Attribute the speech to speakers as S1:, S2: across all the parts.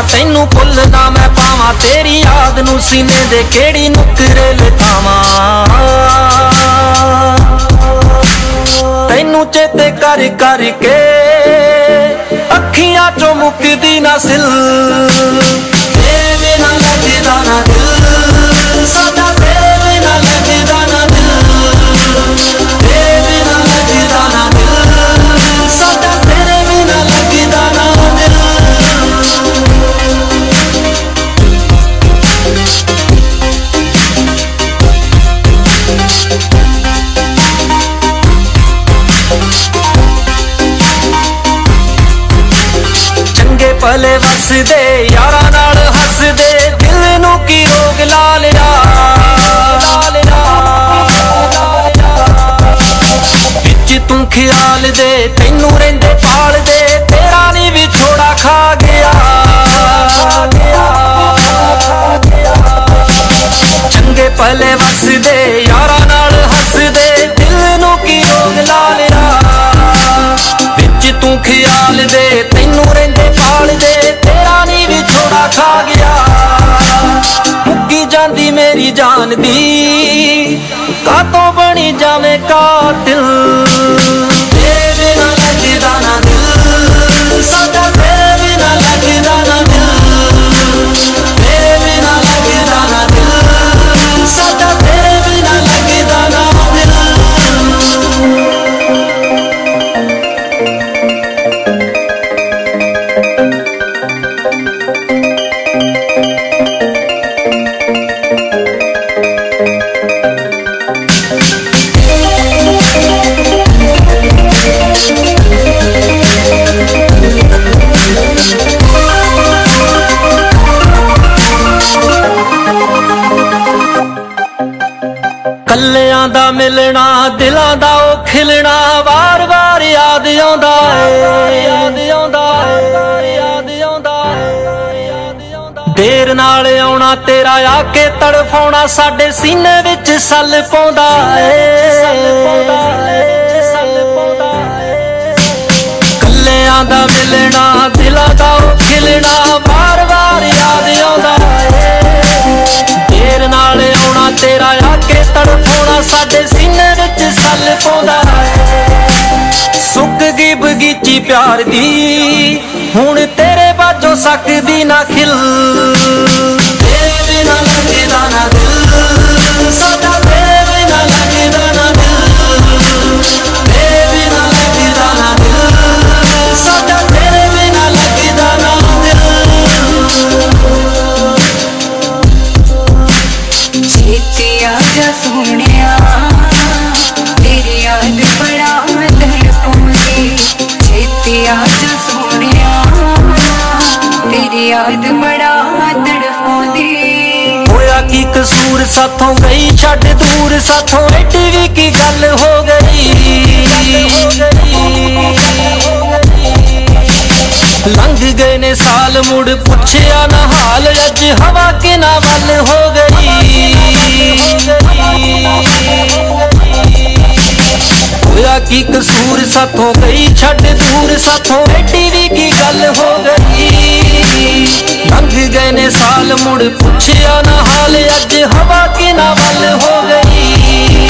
S1: ਜਾਵਾਂ ਤੈਨੂੰ ਭੁੱਲ ਨਾ ਮੈਂ ਪਾਵਾਂ, ਤੇਰੀ ਯਾਦ ਨੂੰ ਸੀਨੇ ਦੇ ਕਿਹੜੀ ਨੁਕਰੇ ਲਤਾਵਾਂ ਤੈਨੂੰ ਚੇਤੇ ਕਰ ਕਰਕੇ ਅੱਖੀਆਂ ਚੋਂ ਮੁੱਕਦੀ ਨਾ ਸਿਲ। ਤੇਰੇ ਬਿਨਾ ਲੱਗਦਾ ਨਾ ਦਿਲ। ਪਲੇ ਭਲੇ ਵਸਦੇ, ਯਾਰਾਂ ਨਾਲ ਹੱਸਦੇ, ਦਿਲ ਨੂੰ ਕੀ ਰੋਗ ਲਾ ਲਿਆ? ਲਾ ਵਿੱਚ ਤੂੰ ਖਿਆਲ ਦੇ, ਤੈਨੂੰ ਰਹਿੰਦੇ ਪਾਲਦੇ, ਤੇਰਾ ਨਹੀਂ ਵਿਛੋੜਾ ਖਾ ਗਿਆ। ਖਾ ਗਿਆ। ਚੰਗੇ ਪਲੇ ਵਸਦੇ कातिल ਦਿਲਾਂ ਦਾ ਉਹ ਖਿਲਣਾ ਵਾਰ-ਵਾਰ ਯਾਦ ਆਉਂਦਾ ਏ ਯਾਦ ਆਉਂਦਾ ਏ। ਯਾਦ ਆਉਂਦਾ ਏ ਦੇਰ ਨਾਲ ਆਉਣਾ ਤੇਰਾ ਆ ਕੇ ਤੜਫਾਉਣਾ ਸਾਡੇ ਸੀਨੇ ਵਿੱਚ ਸੱਲ ਪਾਉਂਦਾ ਏ। ਸੱਲ ਪਾਉਂਦਾ ਏ ਸੱਲ ਪਾਉਂਦਾ ਏ ਕੱਲਿਆਂ ਦਾ ਮਿਲਣਾ, ਦਿਲਾਂ ਦਾ ਉਹ ਖਿਲਣਾ ਵਾਰ-ਵਾਰ ਯਾਦ ਆਉਂਦਾ ਏ। ਦੇਰ ਨਾਲ ਆਉਣਾ ਤੇਰਾ ਆ ਕੇ ਤੜਫਾਉਣਾ ਸਾਡੇ ਬਗੀਚੀ ਪਿਆਰ ਦੀ, ਹੁਣ ਤੇਰੇ ਬਾਝੋਂ ਸਕਦੀ ਨਾ ਖਿਲ। ਤੇਰੇ ਬਿਨਾ ਲੱਗਦਾ ਨਾ ਦਿਲ ਸਾਡਾ ਤੇਰੇ ਬਿਨਾ ਲੱਗਦਾ ਨਾ ਦਿਲ। ਤੇਰੇ ਬਿਨਾ ਲੱਗਦਾ ਨਾ ਦਿਲ ਸਾਡਾ ਤੇਰੇ ਬਿਨਾ ਲੱਗਦਾ ਨਾ ਦਿਲ।
S2: ਛੇਤੀ ਆ ਜਾ ਸੋਹਣਿਆ ਛੇਤੀ ਆ ਸੋਹਣਿਆ। ਤੇਰੀ ਯਾਦ ਬੜਾ ਤੜਪਾਉਂਦੀ
S1: ਹੋਇਆ ਕੀ ਕਸੂਰ? ਸਾਥੋਂ ਗਈ, ਛੱਡ ਦੂਰ। ਸਾਥੋਂ ਐਡੀ ਵੀ ਕੀ ਗੱਲ ਹੋ ਗਈ? ਲੰਘ ਗਏ ਨੇ ਸਾਲ, ਮੁੜ ਪੁੱਛਿਆ ਨਾ ਹਾਲ। ਅੱਜ ਹਵਾ ਕਿਨਾ ਵੱਲ ਹੋ ਗਈ? ਕੀ ਕਸੂਰ ਸਾਥੋਂ ਗਈ? ਛੱਡ ਦੂਰ ਸਾਥੋਂ ਐਡੀ ਵੀ ਕੀ ਗੱਲ ਹੋ ਗਈ? ਲੰਘ ਗਏ ਨੇ ਸਾਲ, ਮੁੜ ਪੁੱਛਿਆ ਨਾ ਹਾਲ, ਅੱਜ ਹਵਾ ਕੀ ਨਾ ਵੱਲ ਹੋ ਗਈ?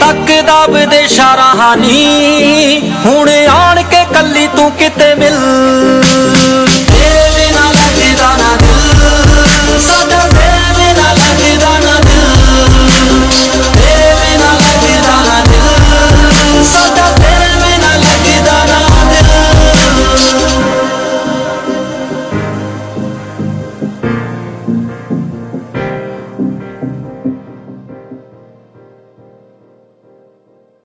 S1: ਤੱਕਦਾ ਵਿਦੇਸ਼ਾ ਰਹਾਨੀ ਹੁਣ ਆਣ ਕੇ ਕੱਲੀ ਤੂੰ ਕਿਤੇ ਮਿਲ।